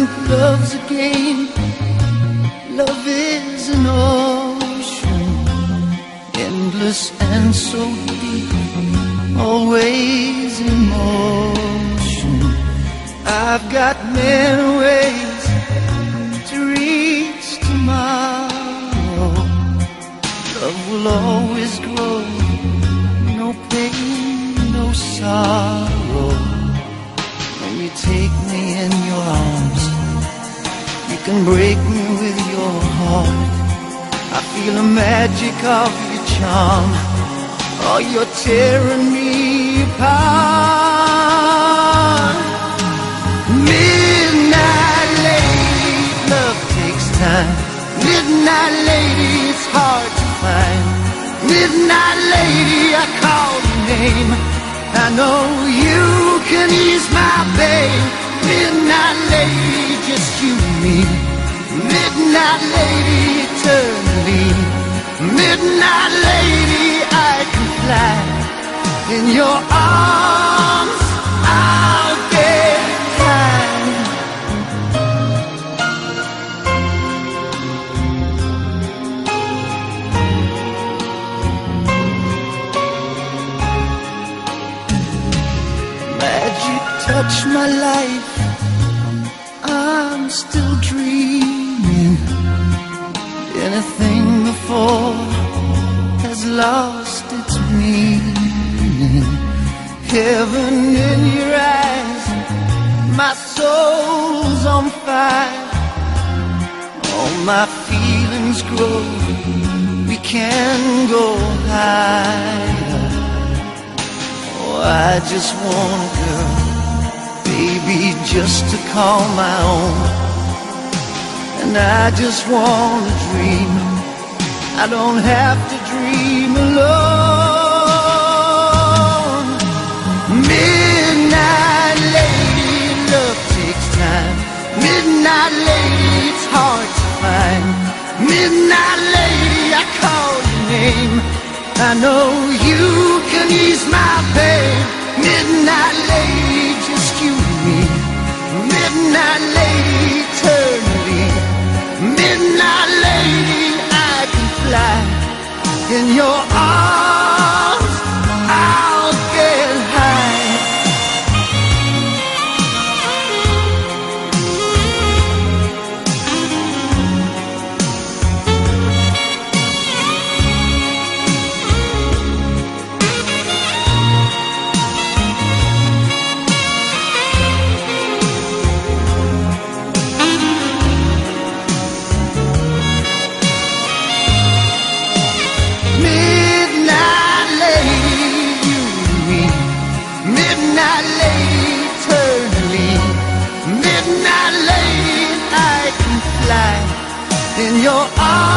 love's a game. Love is an ocean, endless and so deep, always in motion. I've got many ways to reach tomorrow. Love will always grow, no pain, no sorrow. When you take me can break me with your heart. I feel the magic of your charm. Oh, you're tearing me apart. Midnight lady, love takes time. Midnight lady, it's hard to find. Midnight lady, I call your name. I know you can ease my pain. Midnight you and me. Midnight lady, eternally. Midnight lady, I can fly in your arms. I'll get high. Magic touch my life. Still dreaming. Anything before has lost its meaning. Heaven in your eyes, my soul's on fire. All my feelings grow. We can go higher. Oh, I just want a girl, baby, just to call my own. And I just want to dream. I don't have to dream alone. Midnight lady, love takes time. Midnight lady, it's hard to find. Midnight lady, I call your name. I know you can ease my pain. Midnight lady, Midnight lady, eternally. Midnight lady, I can fly in your arms. your eyes.